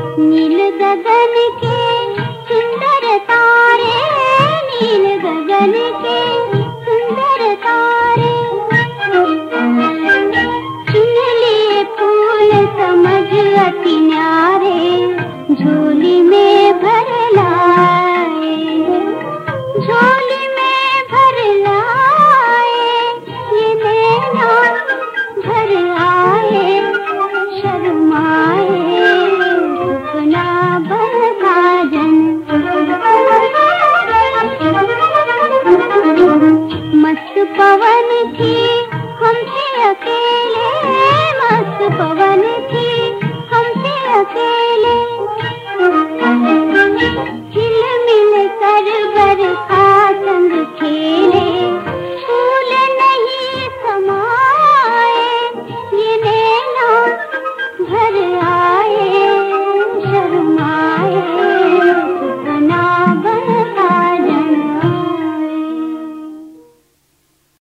गगन के सुंदर तारे नील गगन के सुंदर तारे। मस्त पवन थी हमसे अकेले मस्त पवन थी हमसे अकेले